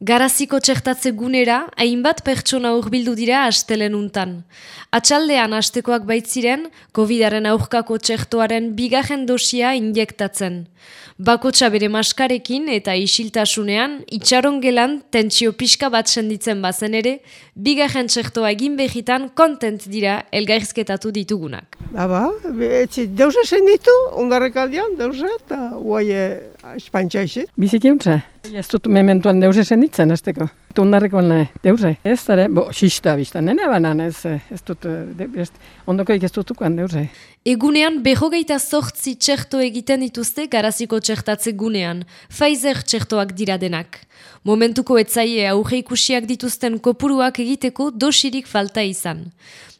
Garaziko txertatze gunera, hainbat pertsona urbildu dira astelen untan. Atxaldean astekoak baitziren, COVID-aren aurkako txertoaren bigarren dosia injektatzen. Bakotsa bere maskarekin eta isiltasunean, itxaron gelan tentsio pixka bat senditzen bazen ere, bigarren txertoa egin behitan kontent dira elgaizketatu ditugunak. Aba, etzi, deuze senditu, ondarrek aldean, deuze, eta guai espantxa izet. Biziki untza. Ez dut mementuan deuze senditzen, ez teko. Tundarreko alne, deuze. Ez dara, bo, xista biztan, nene banan, ez, ez dut, de, ez, ondokoik ez dutukoan deuze. Egunean, behogeita sortzi txerto egiten dituzte garaziko txertatze gunean, Pfizer txertoak dira denak. Momentuko etzaie aurre ikusiak dituzten kopuruak egiteko dosirik falta izan.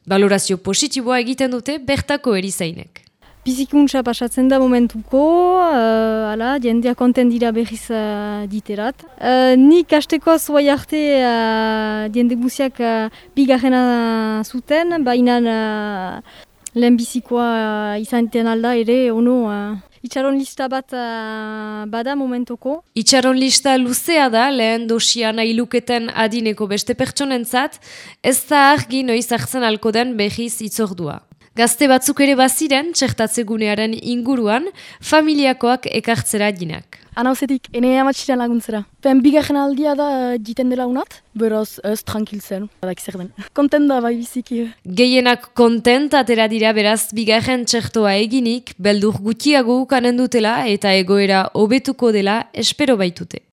Valorazio positiboa egiten dute bertako erizainek. Bizikuntza pasatzen da momentuko, uh, ala, jendea konten dira berriz uh, diterat. Uh, nik asteko zuai arte uh, jende guziak uh, bigarrena zuten, baina uh, lehen bizikoa uh, izan alda ere, ono, uh, Itxaron lista bat uh, bada momentuko. Itxaron lista luzea da lehen dosia nahi adineko beste pertsonentzat, ez da argi noiz hartzen alko den behiz itzordua. Gazte batzuk ere baziren, txertatzegunearen inguruan, familiakoak ekartzera ginak. Anauzetik, ene amatxiren laguntzera. Ben bigarren aldia da jiten dela unat, beraz ez tranquil zen, badak zer den. Konten da bai biziki. Gehienak kontent atera dira beraz bigarren txertoa eginik, beldur gutiago ukanen dutela eta egoera hobetuko dela espero baitute.